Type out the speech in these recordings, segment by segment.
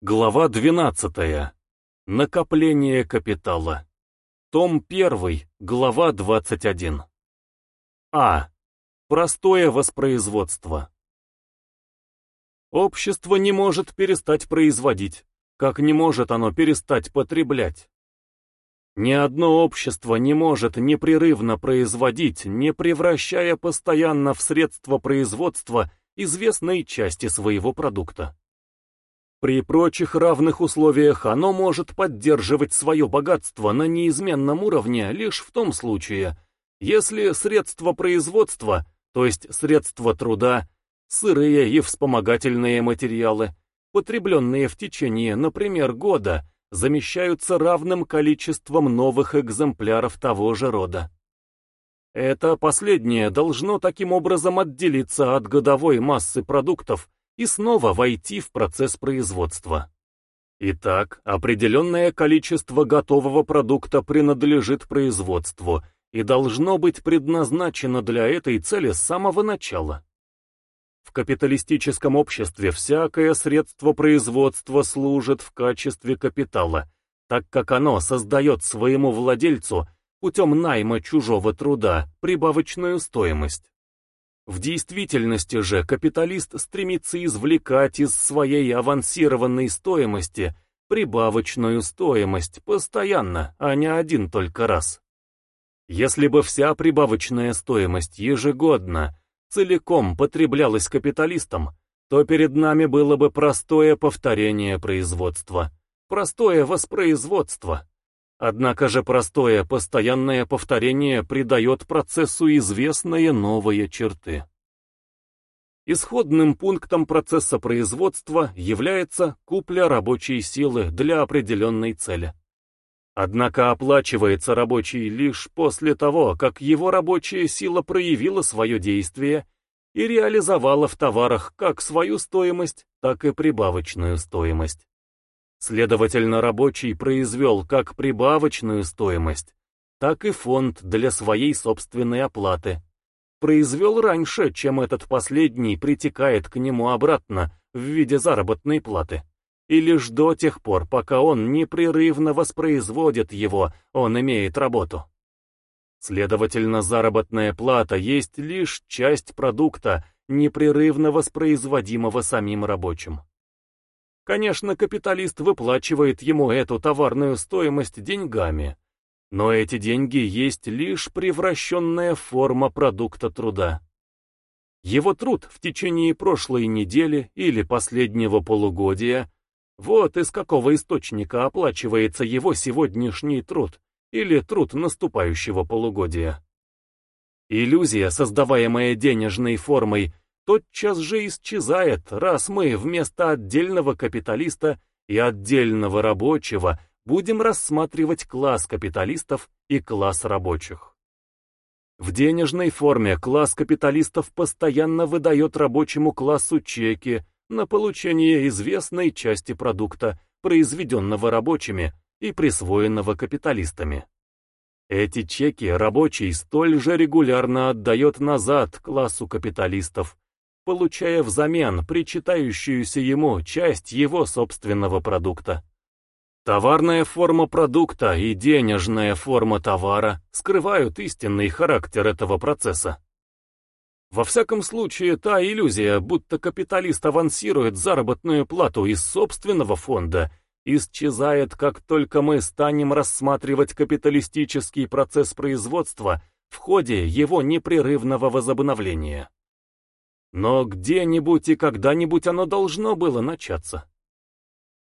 Глава 12. Накопление капитала. Том 1, глава 21. А. Простое воспроизводство. Общество не может перестать производить, как не может оно перестать потреблять. Ни одно общество не может непрерывно производить, не превращая постоянно в средство производства известной части своего продукта. При прочих равных условиях оно может поддерживать свое богатство на неизменном уровне лишь в том случае, если средства производства, то есть средства труда, сырые и вспомогательные материалы, потребленные в течение, например, года, замещаются равным количеством новых экземпляров того же рода. Это последнее должно таким образом отделиться от годовой массы продуктов, и снова войти в процесс производства. Итак, определенное количество готового продукта принадлежит производству и должно быть предназначено для этой цели с самого начала. В капиталистическом обществе всякое средство производства служит в качестве капитала, так как оно создает своему владельцу путем найма чужого труда прибавочную стоимость. В действительности же капиталист стремится извлекать из своей авансированной стоимости прибавочную стоимость постоянно, а не один только раз. Если бы вся прибавочная стоимость ежегодно, целиком потреблялась капиталистом, то перед нами было бы простое повторение производства, простое воспроизводство. Однако же простое постоянное повторение придает процессу известные новые черты. Исходным пунктом процесса производства является купля рабочей силы для определенной цели. Однако оплачивается рабочий лишь после того, как его рабочая сила проявила свое действие и реализовала в товарах как свою стоимость, так и прибавочную стоимость. Следовательно, рабочий произвел как прибавочную стоимость, так и фонд для своей собственной оплаты. Произвел раньше, чем этот последний притекает к нему обратно в виде заработной платы. И лишь до тех пор, пока он непрерывно воспроизводит его, он имеет работу. Следовательно, заработная плата есть лишь часть продукта, непрерывно воспроизводимого самим рабочим. Конечно, капиталист выплачивает ему эту товарную стоимость деньгами, но эти деньги есть лишь превращенная форма продукта труда. Его труд в течение прошлой недели или последнего полугодия, вот из какого источника оплачивается его сегодняшний труд или труд наступающего полугодия. Иллюзия, создаваемая денежной формой, тотчас же исчезает, раз мы вместо отдельного капиталиста и отдельного рабочего будем рассматривать класс капиталистов и класс рабочих. В денежной форме класс капиталистов постоянно выдает рабочему классу чеки на получение известной части продукта, произведенного рабочими и присвоенного капиталистами. Эти чеки рабочий столь же регулярно отдает назад классу капиталистов, получая взамен причитающуюся ему часть его собственного продукта. Товарная форма продукта и денежная форма товара скрывают истинный характер этого процесса. Во всяком случае, та иллюзия, будто капиталист авансирует заработную плату из собственного фонда, исчезает, как только мы станем рассматривать капиталистический процесс производства в ходе его непрерывного возобновления. Но где-нибудь и когда-нибудь оно должно было начаться.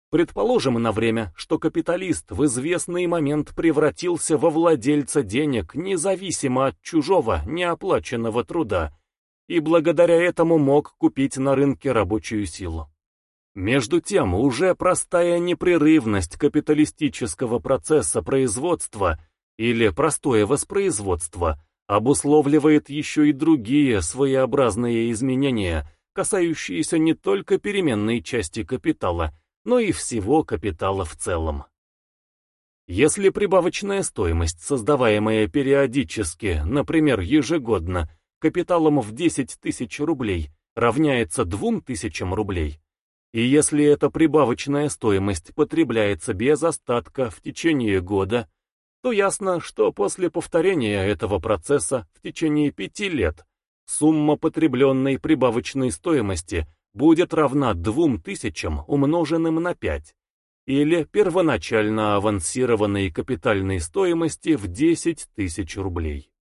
Предположим на время, что капиталист в известный момент превратился во владельца денег независимо от чужого, неоплаченного труда, и благодаря этому мог купить на рынке рабочую силу. Между тем, уже простая непрерывность капиталистического процесса производства или простое воспроизводство обусловливает еще и другие своеобразные изменения, касающиеся не только переменной части капитала, но и всего капитала в целом. Если прибавочная стоимость, создаваемая периодически, например, ежегодно, капиталом в 10 тысяч рублей, равняется 2 тысячам рублей, И если эта прибавочная стоимость потребляется без остатка в течение года, то ясно, что после повторения этого процесса в течение пяти лет сумма потребленной прибавочной стоимости будет равна 2000 умноженным на 5, или первоначально авансированной капитальной стоимости в 10 тысяч рублей.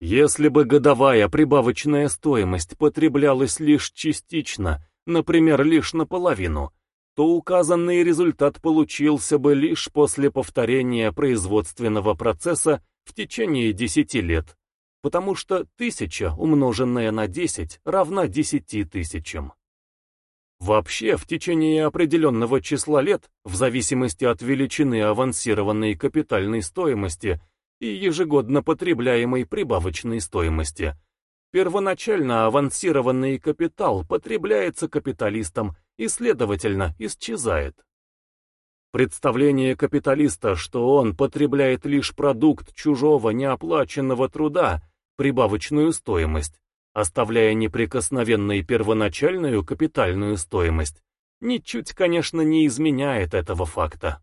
Если бы годовая прибавочная стоимость потреблялась лишь частично, например, лишь наполовину, то указанный результат получился бы лишь после повторения производственного процесса в течение 10 лет, потому что 1000 умноженное на 10 равна 10 тысячам. Вообще, в течение определенного числа лет, в зависимости от величины авансированной капитальной стоимости и ежегодно потребляемой прибавочной стоимости, первоначально авансированный капитал потребляется капиталистом и, следовательно, исчезает. Представление капиталиста, что он потребляет лишь продукт чужого неоплаченного труда, прибавочную стоимость, оставляя неприкосновенной первоначальную капитальную стоимость, ничуть, конечно, не изменяет этого факта.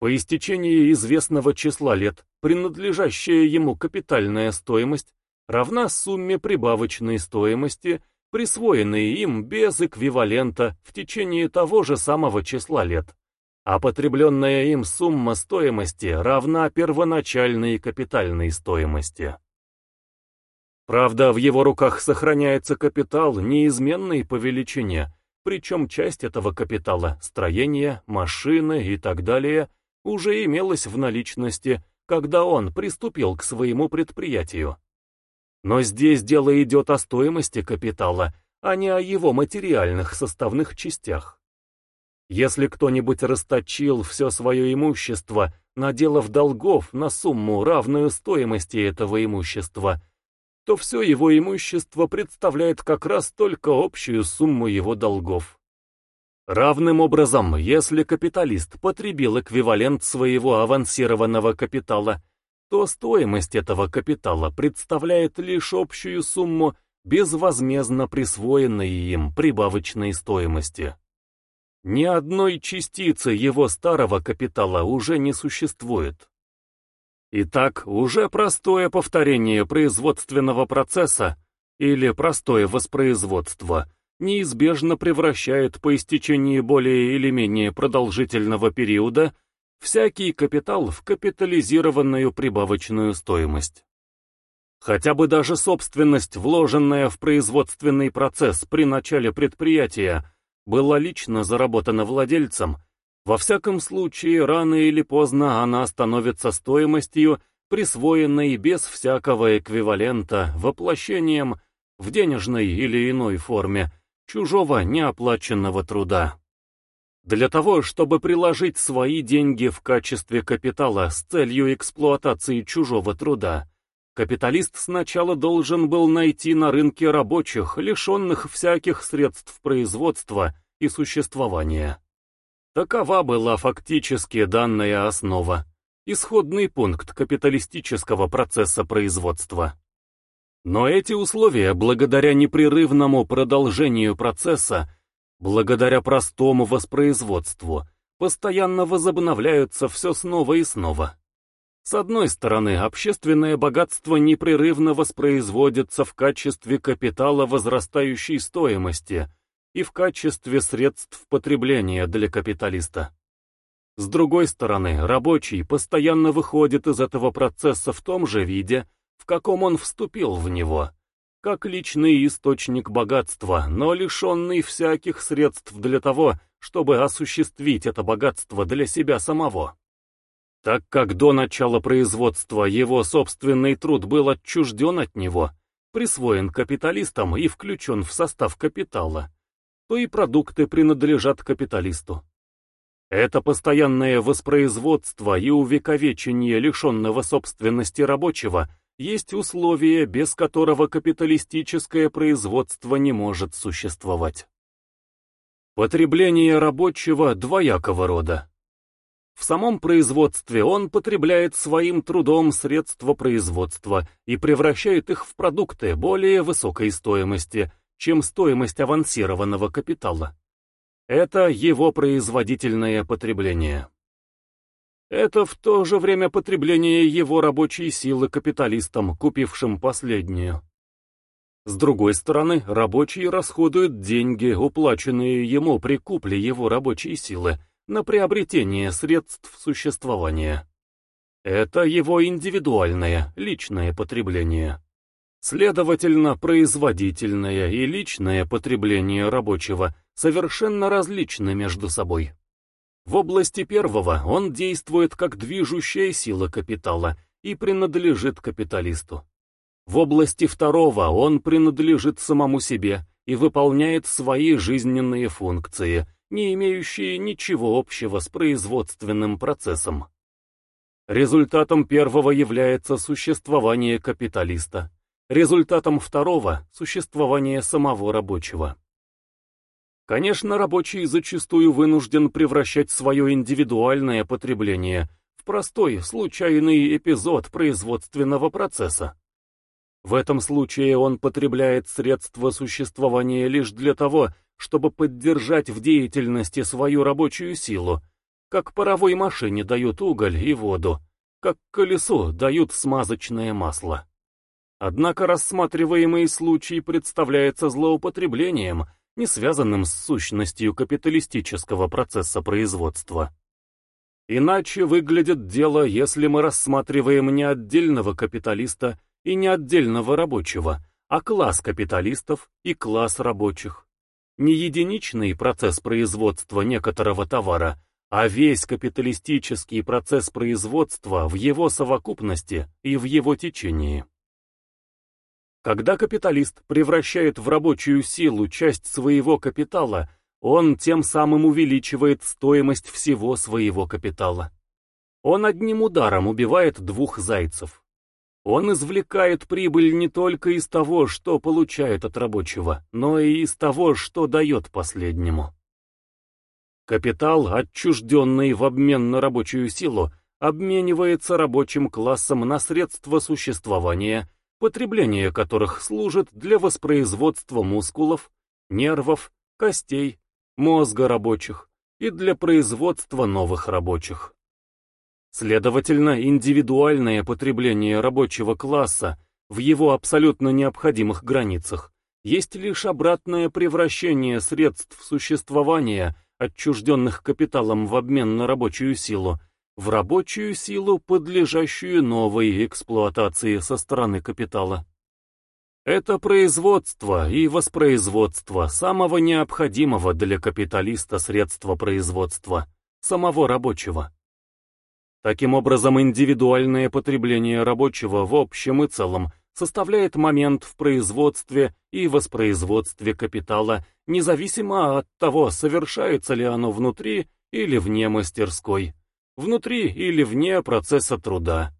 По истечении известного числа лет, принадлежащая ему капитальная стоимость равна сумме прибавочной стоимости, присвоенной им без эквивалента в течение того же самого числа лет, а потребленная им сумма стоимости равна первоначальной капитальной стоимости. Правда, в его руках сохраняется капитал, неизменный по величине, причем часть этого капитала, строение, машины и так далее, уже имелась в наличности, когда он приступил к своему предприятию. Но здесь дело идет о стоимости капитала, а не о его материальных составных частях. Если кто-нибудь расточил все свое имущество, наделав долгов на сумму, равную стоимости этого имущества, то все его имущество представляет как раз только общую сумму его долгов. Равным образом, если капиталист потребил эквивалент своего авансированного капитала, то стоимость этого капитала представляет лишь общую сумму безвозмездно присвоенной им прибавочной стоимости. Ни одной частицы его старого капитала уже не существует. Итак, уже простое повторение производственного процесса или простое воспроизводство неизбежно превращает по истечении более или менее продолжительного периода всякий капитал в капитализированную прибавочную стоимость. Хотя бы даже собственность, вложенная в производственный процесс при начале предприятия, была лично заработана владельцем, во всяком случае, рано или поздно она становится стоимостью, присвоенной без всякого эквивалента, воплощением в денежной или иной форме чужого неоплаченного труда. Для того, чтобы приложить свои деньги в качестве капитала с целью эксплуатации чужого труда, капиталист сначала должен был найти на рынке рабочих, лишенных всяких средств производства и существования. Такова была фактически данная основа, исходный пункт капиталистического процесса производства. Но эти условия, благодаря непрерывному продолжению процесса, благодаря простому воспроизводству, постоянно возобновляются все снова и снова. С одной стороны, общественное богатство непрерывно воспроизводится в качестве капитала возрастающей стоимости – и в качестве средств потребления для капиталиста. С другой стороны, рабочий постоянно выходит из этого процесса в том же виде, в каком он вступил в него, как личный источник богатства, но лишенный всяких средств для того, чтобы осуществить это богатство для себя самого. Так как до начала производства его собственный труд был отчужден от него, присвоен капиталистам и включен в состав капитала, то и продукты принадлежат капиталисту. Это постоянное воспроизводство и увековечение лишенного собственности рабочего есть условие, без которого капиталистическое производство не может существовать. Потребление рабочего двоякого рода. В самом производстве он потребляет своим трудом средства производства и превращает их в продукты более высокой стоимости – чем стоимость авансированного капитала. Это его производительное потребление. Это в то же время потребление его рабочей силы капиталистам, купившим последнюю. С другой стороны, рабочий расходует деньги, уплаченные ему при купле его рабочей силы, на приобретение средств существования. Это его индивидуальное, личное потребление. Следовательно, производительное и личное потребление рабочего совершенно различны между собой. В области первого он действует как движущая сила капитала и принадлежит капиталисту. В области второго он принадлежит самому себе и выполняет свои жизненные функции, не имеющие ничего общего с производственным процессом. Результатом первого является существование капиталиста, результатом второго – существование самого рабочего. Конечно, рабочий зачастую вынужден превращать свое индивидуальное потребление в простой, случайный эпизод производственного процесса. В этом случае он потребляет средства существования лишь для того, чтобы поддержать в деятельности свою рабочую силу, как паровой машине дают уголь и воду, как колесу дают смазочное масло. Однако рассматриваемый случай представляется злоупотреблением – не связанным с сущностью капиталистического процесса производства. Иначе выглядит дело, если мы рассматриваем не отдельного капиталиста и не отдельного рабочего, а класс капиталистов и класс рабочих. Не единичный процесс производства некоторого товара, а весь капиталистический процесс производства в его совокупности и в его течении. Когда капиталист превращает в рабочую силу часть своего капитала, он тем самым увеличивает стоимость всего своего капитала. Он одним ударом убивает двух зайцев. Он извлекает прибыль не только из того, что получает от рабочего, но и из того, что дает последнему. Капитал, отчужденный в обмен на рабочую силу, обменивается рабочим классом на средства существования потребление которых служит для воспроизводства мускулов, нервов, костей, мозга рабочих и для производства новых рабочих. Следовательно, индивидуальное потребление рабочего класса в его абсолютно необходимых границах есть лишь обратное превращение средств существования, отчужденных капиталом в обмен на рабочую силу, в рабочую силу, подлежащую новой эксплуатации со стороны капитала. Это производство и воспроизводство самого необходимого для капиталиста средства производства, самого рабочего. Таким образом, индивидуальное потребление рабочего в общем и целом составляет момент в производстве и воспроизводстве капитала, независимо от того, совершается ли оно внутри или вне мастерской внутри или вне процесса труда.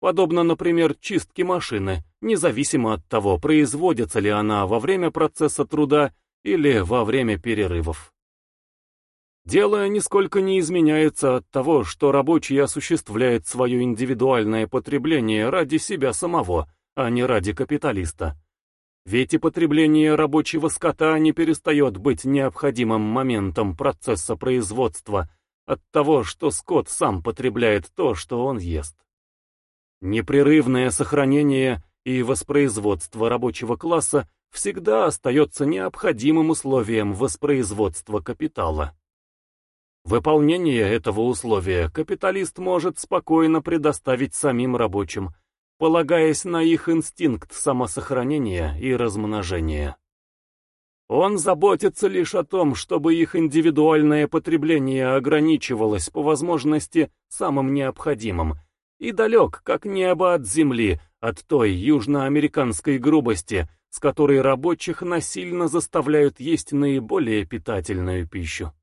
Подобно, например, чистке машины, независимо от того, производится ли она во время процесса труда или во время перерывов. Дело нисколько не изменяется от того, что рабочий осуществляет свое индивидуальное потребление ради себя самого, а не ради капиталиста. Ведь и потребление рабочего скота не перестает быть необходимым моментом процесса производства от того, что скот сам потребляет то, что он ест. Непрерывное сохранение и воспроизводство рабочего класса всегда остается необходимым условием воспроизводства капитала. Выполнение этого условия капиталист может спокойно предоставить самим рабочим, полагаясь на их инстинкт самосохранения и размножения. Он заботится лишь о том, чтобы их индивидуальное потребление ограничивалось по возможности самым необходимым, и далек, как небо от земли, от той южноамериканской грубости, с которой рабочих насильно заставляют есть наиболее питательную пищу.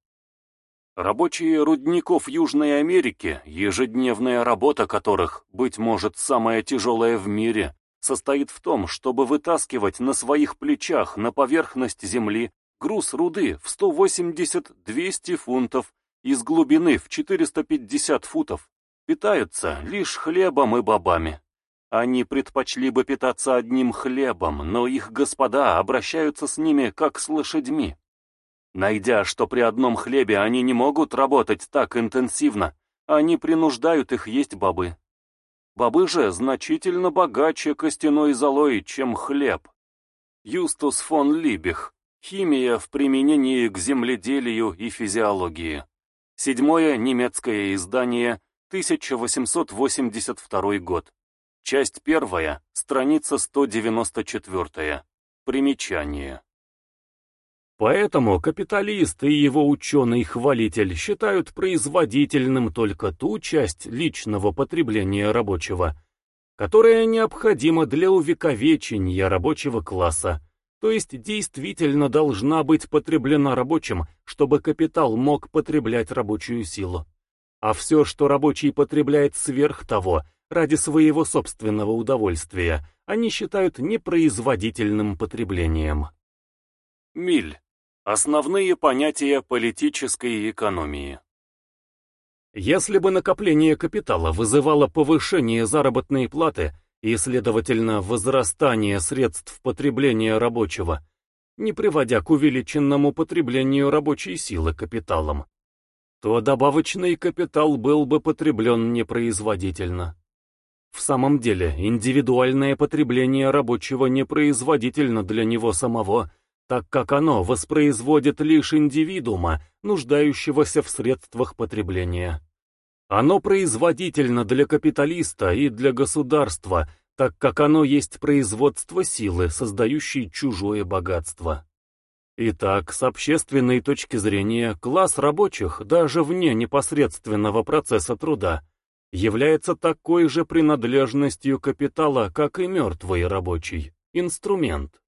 Рабочие рудников Южной Америки, ежедневная работа которых, быть может, самая тяжелая в мире, состоит в том, чтобы вытаскивать на своих плечах на поверхность земли груз руды в 180-200 фунтов из глубины в 450 футов, питаются лишь хлебом и бобами. Они предпочли бы питаться одним хлебом, но их господа обращаются с ними как с лошадьми. Найдя, что при одном хлебе они не могут работать так интенсивно, они принуждают их есть бобы. Бобы же значительно богаче костяной золой, чем хлеб. Юстус фон Либих. Химия в применении к земледелию и физиологии. Седьмое немецкое издание, 1882 год. Часть первая, страница 194. Примечание. Поэтому капиталист и его ученый-хвалитель считают производительным только ту часть личного потребления рабочего, которая необходима для увековечения рабочего класса, то есть действительно должна быть потреблена рабочим, чтобы капитал мог потреблять рабочую силу. А все, что рабочий потребляет сверх того, ради своего собственного удовольствия, они считают непроизводительным потреблением. Миль. Основные понятия политической экономии. Если бы накопление капитала вызывало повышение заработной платы и, следовательно, возрастание средств потребления рабочего, не приводя к увеличенному потреблению рабочей силы капиталом, то добавочный капитал был бы потреблен непроизводительно. В самом деле, индивидуальное потребление рабочего непроизводительно для него самого – так как оно воспроизводит лишь индивидуума, нуждающегося в средствах потребления. Оно производительно для капиталиста и для государства, так как оно есть производство силы, создающей чужое богатство. Итак, с общественной точки зрения, класс рабочих, даже вне непосредственного процесса труда, является такой же принадлежностью капитала, как и мертвый рабочий, инструмент.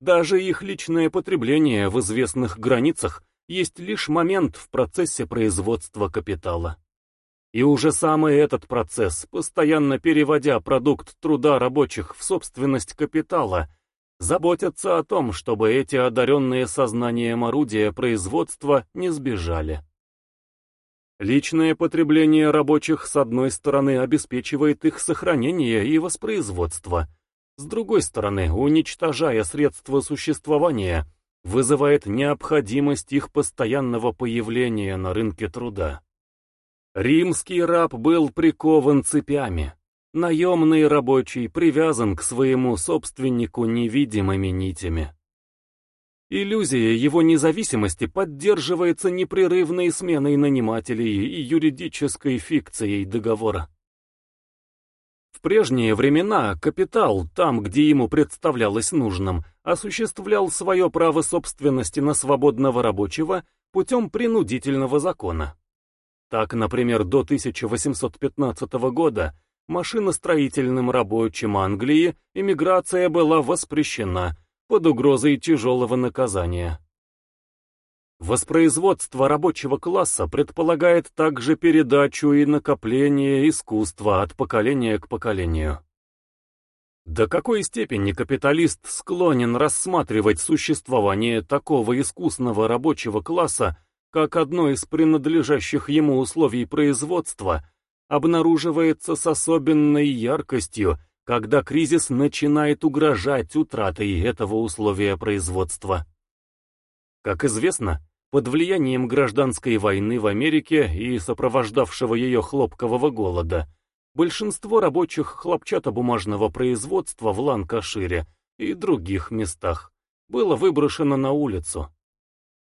Даже их личное потребление в известных границах есть лишь момент в процессе производства капитала. И уже самый этот процесс, постоянно переводя продукт труда рабочих в собственность капитала, заботятся о том, чтобы эти одаренные сознанием орудия производства не сбежали. Личное потребление рабочих, с одной стороны, обеспечивает их сохранение и воспроизводство, с другой стороны, уничтожая средства существования, вызывает необходимость их постоянного появления на рынке труда. Римский раб был прикован цепями. Наемный рабочий привязан к своему собственнику невидимыми нитями. Иллюзия его независимости поддерживается непрерывной сменой нанимателей и юридической фикцией договора. В прежние времена капитал, там, где ему представлялось нужным, осуществлял свое право собственности на свободного рабочего путем принудительного закона. Так, например, до 1815 года машиностроительным рабочим Англии иммиграция была воспрещена под угрозой тяжелого наказания. Воспроизводство рабочего класса предполагает также передачу и накопление искусства от поколения к поколению. До какой степени капиталист склонен рассматривать существование такого искусного рабочего класса как одно из принадлежащих ему условий производства, обнаруживается с особенной яркостью, когда кризис начинает угрожать утратой этого условия производства. Как известно, под влиянием гражданской войны в Америке и сопровождавшего ее хлопкового голода, большинство рабочих хлопчатобумажного производства в Ланкашире и других местах было выброшено на улицу.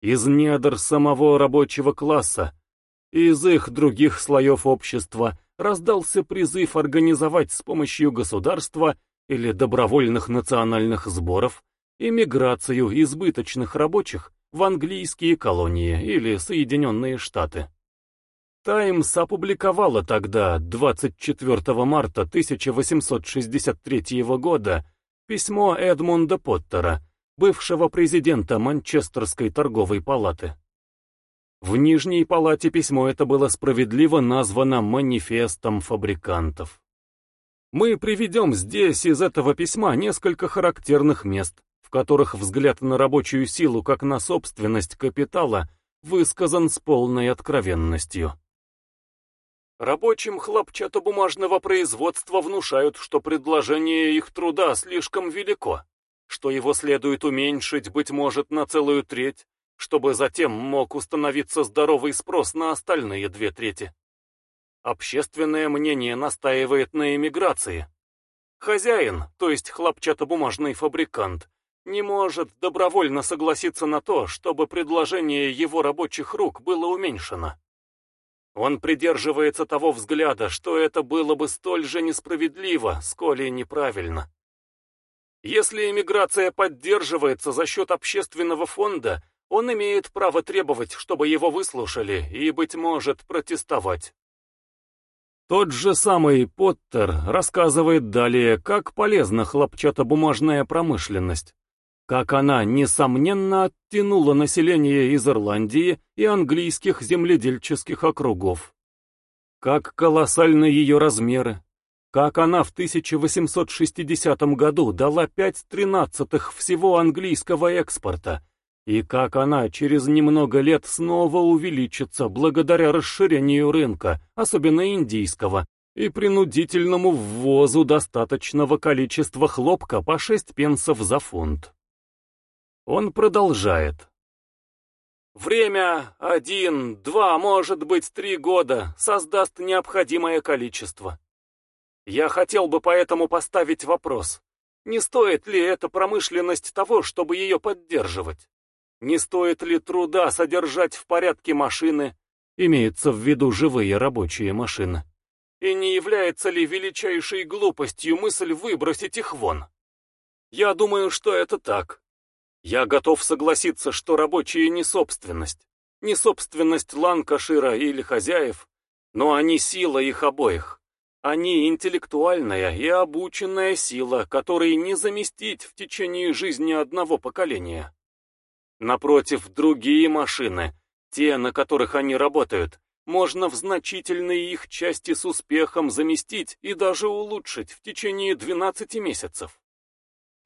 Из недр самого рабочего класса, из их других слоев общества раздался призыв организовать с помощью государства или добровольных национальных сборов иммиграцию избыточных рабочих в английские колонии или Соединенные Штаты. «Таймс» опубликовала тогда, 24 марта 1863 года, письмо Эдмунда Поттера, бывшего президента Манчестерской торговой палаты. В Нижней палате письмо это было справедливо названо «Манифестом фабрикантов». Мы приведем здесь из этого письма несколько характерных мест, в которых взгляд на рабочую силу как на собственность капитала высказан с полной откровенностью. Рабочим хлопчатобумажного производства внушают, что предложение их труда слишком велико, что его следует уменьшить, быть может, на целую треть, чтобы затем мог установиться здоровый спрос на остальные две трети. Общественное мнение настаивает на эмиграции. Хозяин, то есть хлопчатобумажный фабрикант, не может добровольно согласиться на то, чтобы предложение его рабочих рук было уменьшено. Он придерживается того взгляда, что это было бы столь же несправедливо, сколь и неправильно. Если эмиграция поддерживается за счет общественного фонда, он имеет право требовать, чтобы его выслушали и, быть может, протестовать. Тот же самый Поттер рассказывает далее, как полезна хлопчатобумажная промышленность, как она, несомненно, оттянула население из Ирландии и английских земледельческих округов, как колоссальны ее размеры, как она в 1860 году дала 5 тринадцатых всего английского экспорта, и как она через немного лет снова увеличится благодаря расширению рынка, особенно индийского, и принудительному ввозу достаточного количества хлопка по 6 пенсов за фунт. Он продолжает. Время один, два, может быть, три года создаст необходимое количество. Я хотел бы поэтому поставить вопрос, не стоит ли эта промышленность того, чтобы ее поддерживать? Не стоит ли труда содержать в порядке машины, имеется в виду живые рабочие машины? И не является ли величайшей глупостью мысль выбросить их вон? Я думаю, что это так. Я готов согласиться, что рабочие не собственность, не собственность Ланкашира или хозяев, но они сила их обоих. Они интеллектуальная и обученная сила, которой не заместить в течение жизни одного поколения. Напротив, другие машины, те, на которых они работают, можно в значительной их части с успехом заместить и даже улучшить в течение 12 месяцев.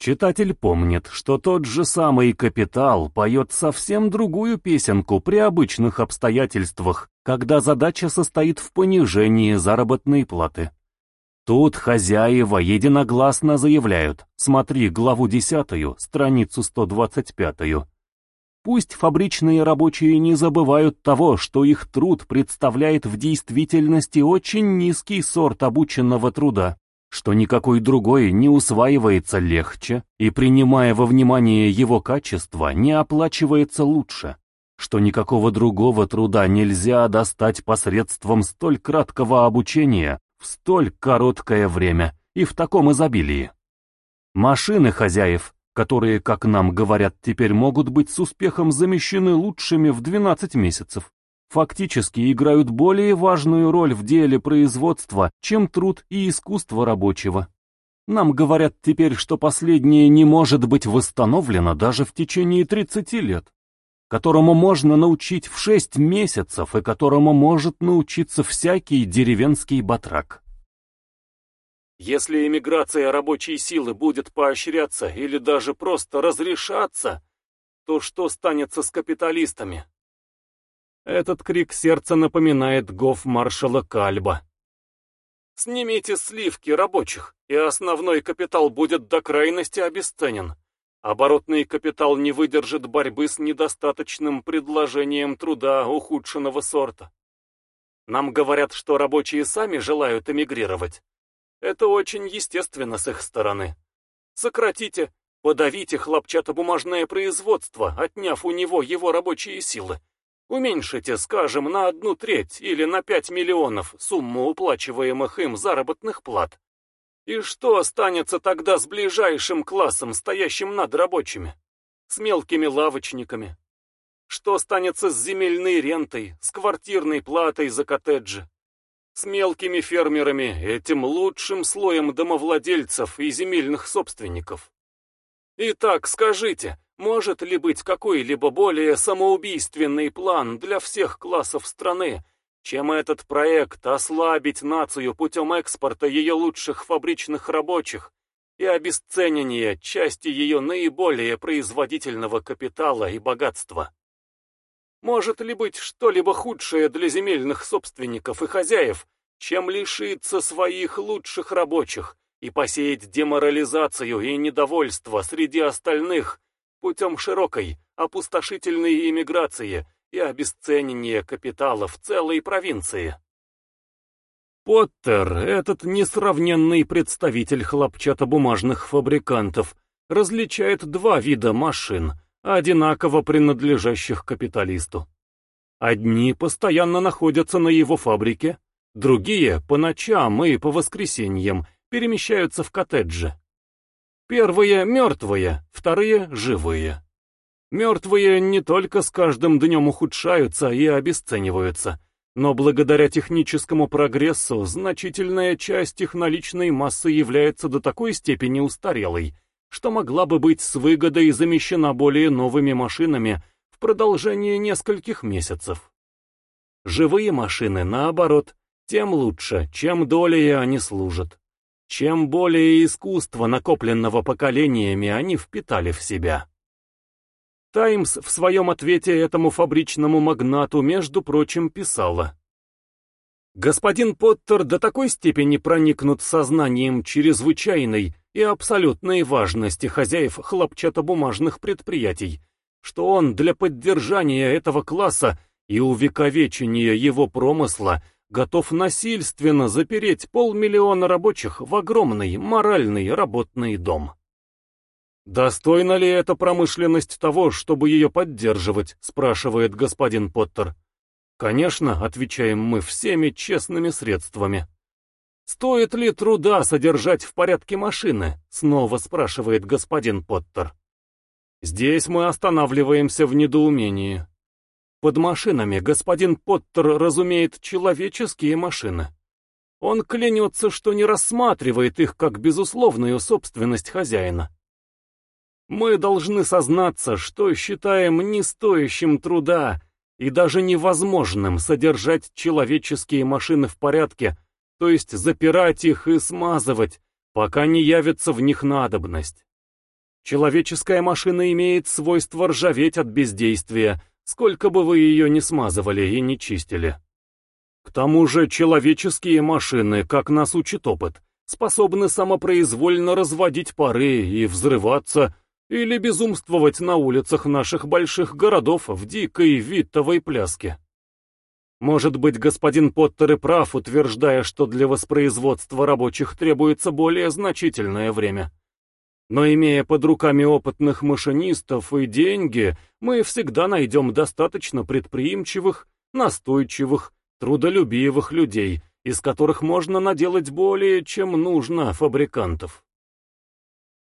Читатель помнит, что тот же самый «Капитал» поет совсем другую песенку при обычных обстоятельствах, когда задача состоит в понижении заработной платы. Тут хозяева единогласно заявляют, смотри главу 10, страницу 125. Пусть фабричные рабочие не забывают того, что их труд представляет в действительности очень низкий сорт обученного труда что никакой другой не усваивается легче и, принимая во внимание его качество, не оплачивается лучше, что никакого другого труда нельзя достать посредством столь краткого обучения в столь короткое время и в таком изобилии. Машины хозяев, которые, как нам говорят теперь, могут быть с успехом замещены лучшими в 12 месяцев, фактически играют более важную роль в деле производства, чем труд и искусство рабочего. Нам говорят теперь, что последнее не может быть восстановлено даже в течение 30 лет, которому можно научить в 6 месяцев и которому может научиться всякий деревенский батрак. Если эмиграция рабочей силы будет поощряться или даже просто разрешаться, то что станется с капиталистами? Этот крик сердца напоминает гов маршала Кальба. Снимите сливки рабочих, и основной капитал будет до крайности обесценен. Оборотный капитал не выдержит борьбы с недостаточным предложением труда ухудшенного сорта. Нам говорят, что рабочие сами желают эмигрировать. Это очень естественно с их стороны. Сократите, подавите хлопчатобумажное производство, отняв у него его рабочие силы, Уменьшите, скажем, на одну треть или на пять миллионов сумму уплачиваемых им заработных плат. И что останется тогда с ближайшим классом, стоящим над рабочими? С мелкими лавочниками? Что останется с земельной рентой, с квартирной платой за коттеджи? С мелкими фермерами, этим лучшим слоем домовладельцев и земельных собственников? Итак, скажите, может ли быть какой-либо более самоубийственный план для всех классов страны, чем этот проект ослабить нацию путем экспорта ее лучших фабричных рабочих и обесценения части ее наиболее производительного капитала и богатства? Может ли быть что-либо худшее для земельных собственников и хозяев, чем лишиться своих лучших рабочих и посеять деморализацию и недовольство среди остальных, путем широкой, опустошительной иммиграции и обесценения в целой провинции. Поттер, этот несравненный представитель хлопчатобумажных фабрикантов, различает два вида машин, одинаково принадлежащих капиталисту. Одни постоянно находятся на его фабрике, другие по ночам и по воскресеньям перемещаются в коттедже. Первые мертвые, вторые живые. Мертвые не только с каждым днем ухудшаются и обесцениваются, но благодаря техническому прогрессу значительная часть их наличной массы является до такой степени устарелой, что могла бы быть с выгодой замещена более новыми машинами продолжении нескольких месяцев. Живые машины, наоборот, тем лучше, чем долее они служат. Чем более искусства, накопленного поколениями, они впитали в себя. «Таймс» в своем ответе этому фабричному магнату, между прочим, писала. Господин Поттер до такой степени проникнут сознанием чрезвычайной и абсолютной важности хозяев хлопчатобумажных предприятий, что он для поддержания этого класса и увековечения его промысла готов насильственно запереть полмиллиона рабочих в огромный моральный работный дом. «Достойна ли эта промышленность того, чтобы ее поддерживать?» — спрашивает господин Поттер. «Конечно», — отвечаем мы всеми честными средствами. «Стоит ли труда содержать в порядке машины?» — снова спрашивает господин Поттер. Здесь мы останавливаемся в недоумении. Под машинами господин Поттер разумеет человеческие машины. Он клянется, что не рассматривает их как безусловную собственность хозяина. Мы должны сознаться, что считаем не стоящим труда и даже невозможным содержать человеческие машины в порядке, то есть запирать их и смазывать, пока не явится в них надобность. Человеческая машина имеет свойство ржаветь от бездействия, сколько бы вы ее ни смазывали и не чистили. К тому же человеческие машины, как нас учит опыт, способны самопроизвольно разводить пары и взрываться, или безумствовать на улицах наших больших городов в дикой виттовой пляске. Может быть, господин Поттер и прав, утверждая, что для воспроизводства рабочих требуется более значительное время. Но имея под руками опытных машинистов и деньги, мы всегда найдем достаточно предприимчивых, настойчивых, трудолюбивых людей, из которых можно наделать более, чем нужно, фабрикантов.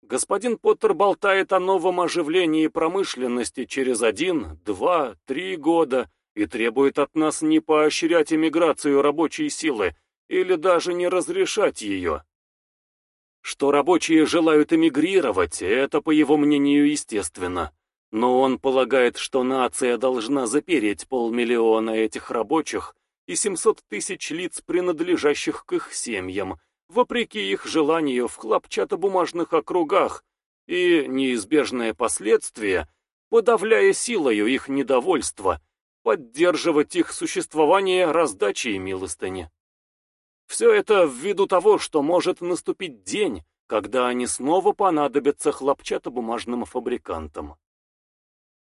Господин Поттер болтает о новом оживлении промышленности через один, два, три года и требует от нас не поощрять эмиграцию рабочей силы или даже не разрешать ее. Что рабочие желают эмигрировать, это, по его мнению, естественно. Но он полагает, что нация должна запереть полмиллиона этих рабочих и 700 тысяч лиц, принадлежащих к их семьям, вопреки их желанию в хлопчатобумажных округах, и неизбежное последствие, подавляя силою их недовольство, поддерживать их существование раздачей милостыни. Все это ввиду того, что может наступить день, когда они снова понадобятся хлопчатобумажным фабрикантам.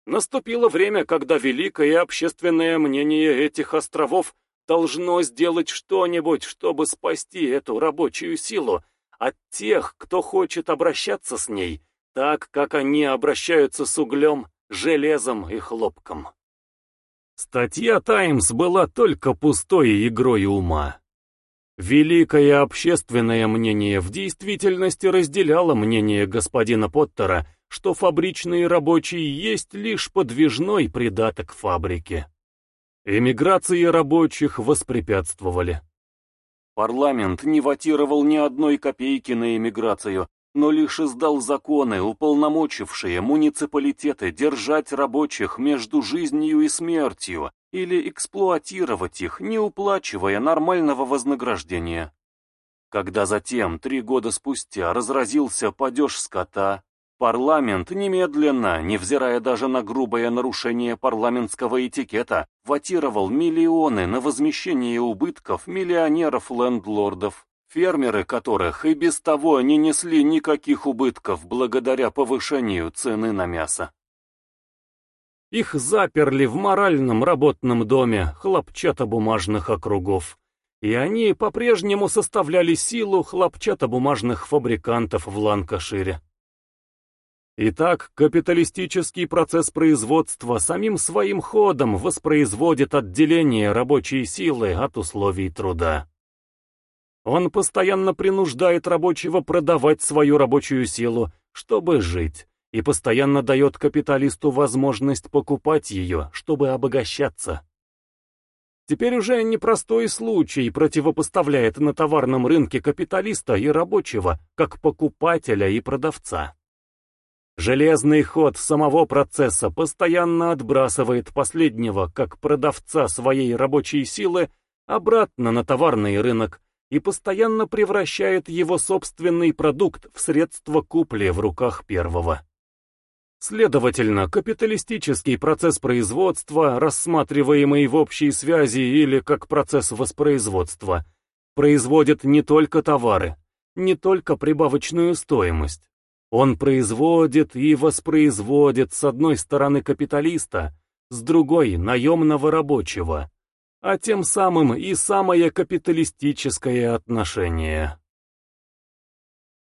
Наступило время, когда великое общественное мнение этих островов должно сделать что-нибудь, чтобы спасти эту рабочую силу от тех, кто хочет обращаться с ней, так, как они обращаются с углем, железом и хлопком. Статья «Таймс» была только пустой игрой ума. Великое общественное мнение в действительности разделяло мнение господина Поттера, что фабричный рабочий есть лишь подвижной придаток фабрике. Эмиграции рабочих воспрепятствовали. Парламент не ватировал ни одной копейки на эмиграцию, но лишь издал законы, уполномочившие муниципалитеты держать рабочих между жизнью и смертью, или эксплуатировать их, не уплачивая нормального вознаграждения. Когда затем, три года спустя, разразился падеж скота, парламент немедленно, невзирая даже на грубое нарушение парламентского этикета, ватировал миллионы на возмещение убытков миллионеров-лендлордов, фермеры которых и без того не несли никаких убытков благодаря повышению цены на мясо. Их заперли в моральном работном доме хлопчатобумажных округов, и они по-прежнему составляли силу хлопчатобумажных фабрикантов в Ланкашире. Итак, капиталистический процесс производства самим своим ходом воспроизводит отделение рабочей силы от условий труда. Он постоянно принуждает рабочего продавать свою рабочую силу, чтобы жить, и постоянно дает капиталисту возможность покупать ее, чтобы обогащаться. Теперь уже непростой случай противопоставляет на товарном рынке капиталиста и рабочего, как покупателя и продавца. Железный ход самого процесса постоянно отбрасывает последнего, как продавца своей рабочей силы, обратно на товарный рынок и постоянно превращает его собственный продукт в средство купли в руках первого. Следовательно, капиталистический процесс производства, рассматриваемый в общей связи или как процесс воспроизводства, производит не только товары, не только прибавочную стоимость. Он производит и воспроизводит с одной стороны капиталиста, с другой – наемного рабочего, а тем самым и самое капиталистическое отношение.